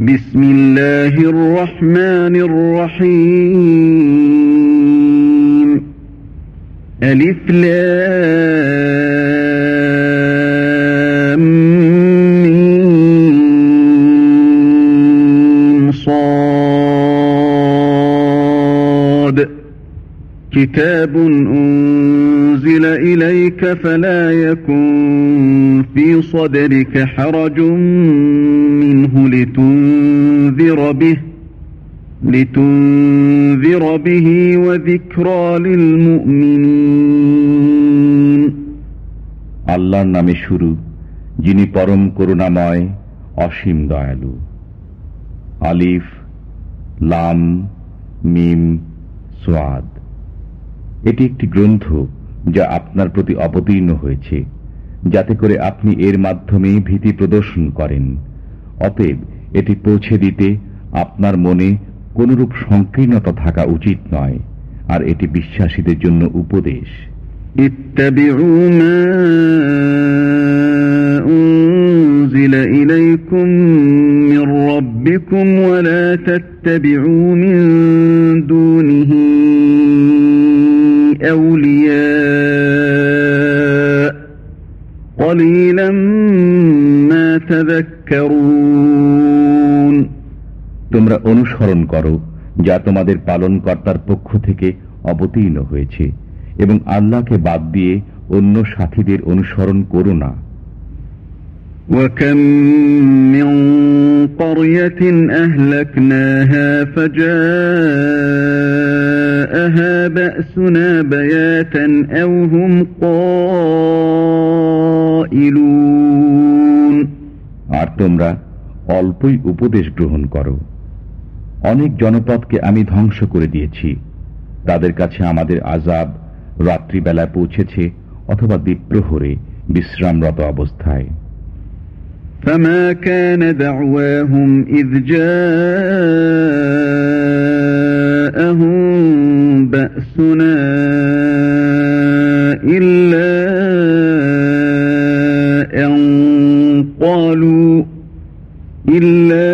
بسم الله الرحمن الرحيم. ألف لام صاد. كتاب أنزل إليك فلا يكن في صدرك حرج منه لتنذر به لتنذر به وذكرى للمؤمنين আল্লাহর নামে শুরু যিনি পরম করুণাময় অসীম দয়ালু আলিফ লাম মিম সোয়াদ এটি একটি গ্রন্থ যা আপনার প্রতি অবতীর্ণ হয়েছে যাতে করে আপনি এর মাধ্যমে ভীতি প্রদর্শন করেন অতএব এটি পৌঁছে দিতে আপনার মনে কোনরূপ সংকীর্ণতা থাকা উচিত নয় আর এটি বিশ্বাসীদের জন্য উপদেশ اتبعوا ما أنزل إليكم من ربكم ولا تتبعوا من دونه তোমরা অনুসরণ করো যা তোমাদের পালনকর্তার পক্ষ থেকে অবতীর্ণ হয়েছে এবং আল্লাহকে বাদ দিয়ে অন্য সাথীদের অনুসরণ করো না وكم من قرية أهلكناها فجاءها بأسنا بياتا أو هم قائلون আর তোমরা অল্পই উপদেশ গ্রহণ করো অনেক জনপদকে আমি ধ্বংস করে দিয়েছি তাদের কাছে আমাদের আজাব রাত্রিবেলায় পৌঁছেছে অথবা দ্বীপ্রহরে বিশ্রামরত অবস্থায় فما كان دعواهم إذ جاءهم بأسنا إلا أن قالوا إلا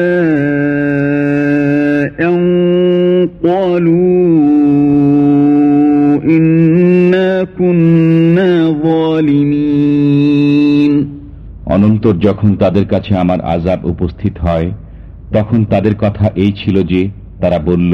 أن قالوا إنا كنا ظالمين অনন্তর যখন তাদের কাছে আমার আজাব উপস্থিত হয় তখন তাদের কথা এই ছিল যে তারা বলল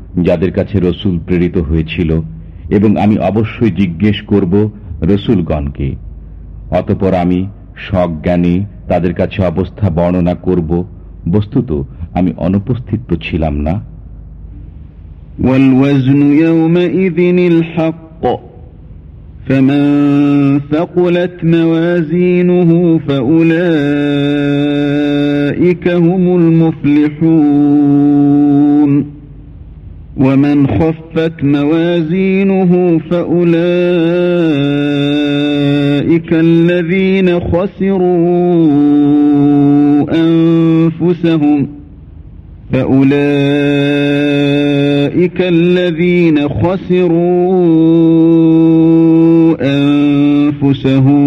যাদের কাছে রসুল প্রেরিত হয়েছিল এবং আমি অবশ্যই জিজ্ঞেস করব রসুলগণকে অতপর আমি সজ্ঞানে তাদের কাছে অবস্থা বর্ণনা করব বস্তুত আমি অনুপস্থিত তো ছিলাম না والوزن يومئذ الحق فمن ثقلت موازينه فأولئك هم المفلحون ومن خفت موازينه فأولئك الذين خسروا أنفسهم فأولئك الذين خسروا أنفسهم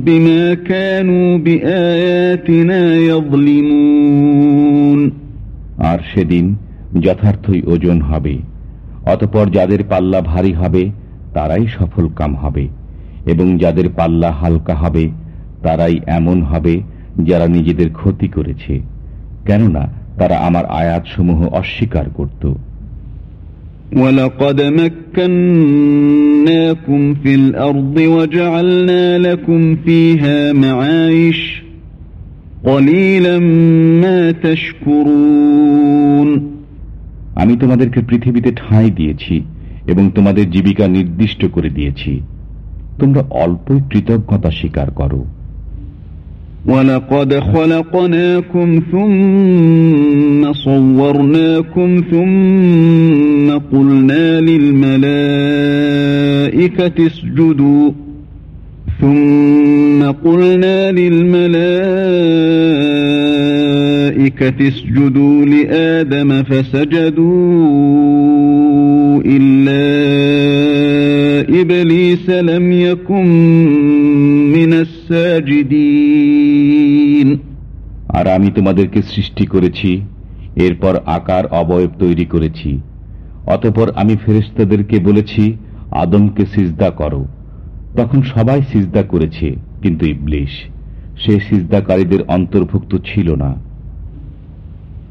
بما كانوا بآياتنا يظلمون. যথার্থই ওজন হবে অতপর যাদের পাল্লা ভারী হবে তারাই সফল কাম হবে এবং যাদের পাল্লা হালকা হবে তারাই এমন হবে যারা নিজেদের ক্ষতি করেছে কেননা তারা আমার আয়াতসমূহ অস্বীকার করত ولقد مكناكم في الأرض وجعلنا لكم فيها معايش قليلا ما تشكرون আমি তোমাদেরকে পৃথিবীতে ঠাঁই দিয়েছি এবং তোমাদের জীবিকা নির্দিষ্ট করে দিয়েছি তোমরা অল্পই কৃতজ্ঞতা স্বীকার করো ولقد خلقناكم ثم صورناكم ثم قلنا للملائكة اسجدوا ثم قلنا للملائكة اسجدوا لآدم فسجدوا إلا إبليس لم يكن من الساجدين আর আমি তোমাদেরকে সৃষ্টি করেছি এরপর আকার অবয়ব তৈরি করেছি অতপর আমি ফেরেস্তাদেরকে বলেছি আদমকে সিজদা করো তখন সবাই সিজদা করেছে কিন্তু ইবলিশ সে সিজদাকারীদের অন্তর্ভুক্ত ছিল না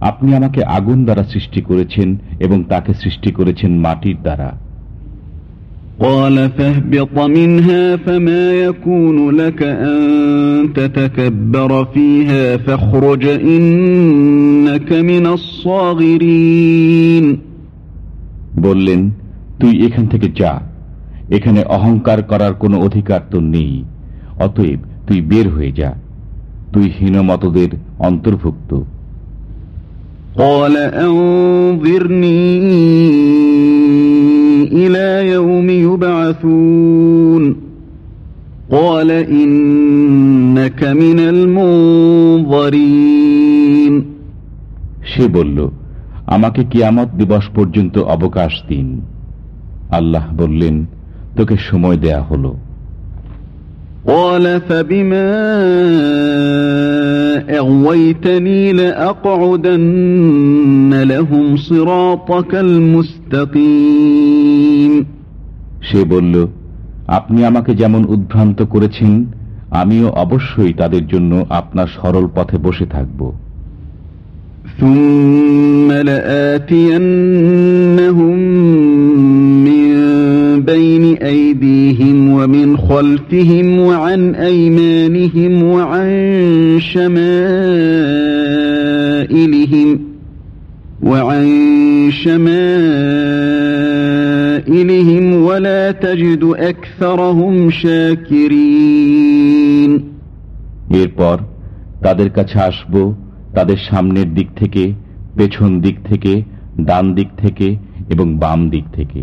আপনি আমাকে আগুন দ্বারা সৃষ্টি করেছেন এবং তাকে সৃষ্টি করেছেন মাটির দ্বারা قال فاهبط منها فما يكون لك أن تتكبر فيها فاخرج إنك من الصاغرين বললেন তুই এখান থেকে যা এখানে অহংকার করার কোনো অধিকার তো নেই অতএব তুই বের হয়ে যা তুই হীনমতদের অন্তর্ভুক্ত قال أنظرني إلى يوم يبعثون قال إنك من المنظرين সে বলল আমাকে কিয়ামত দিবস পর্যন্ত অবকাশ দিন আল্লাহ বললেন তোকে সময় দেয়া হলো قال فبما أغويتني لأقعدن لهم صراطك المستقيم সে বলল আপনি আমাকে যেমন উদ্ভ্রান্ত করেছেন আমিও অবশ্যই তাদের জন্য আপনার সরল পথে বসে থাকব ثم لآتينهم من بين أيديهم ومن خلفهم وعن أيمانهم وعن شمائلهم وعن شمائلهم ولا تجد أكثرهم شاكرين এরপর তাদের কাছে আসব তাদের সামনের দিক থেকে পেছন দিক থেকে ডান দিক থেকে এবং বাম দিক থেকে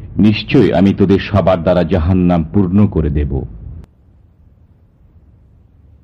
নিশ্চয় আমি তোদের সবার দ্বারা জাহান্নাম পূর্ণ করে দেব।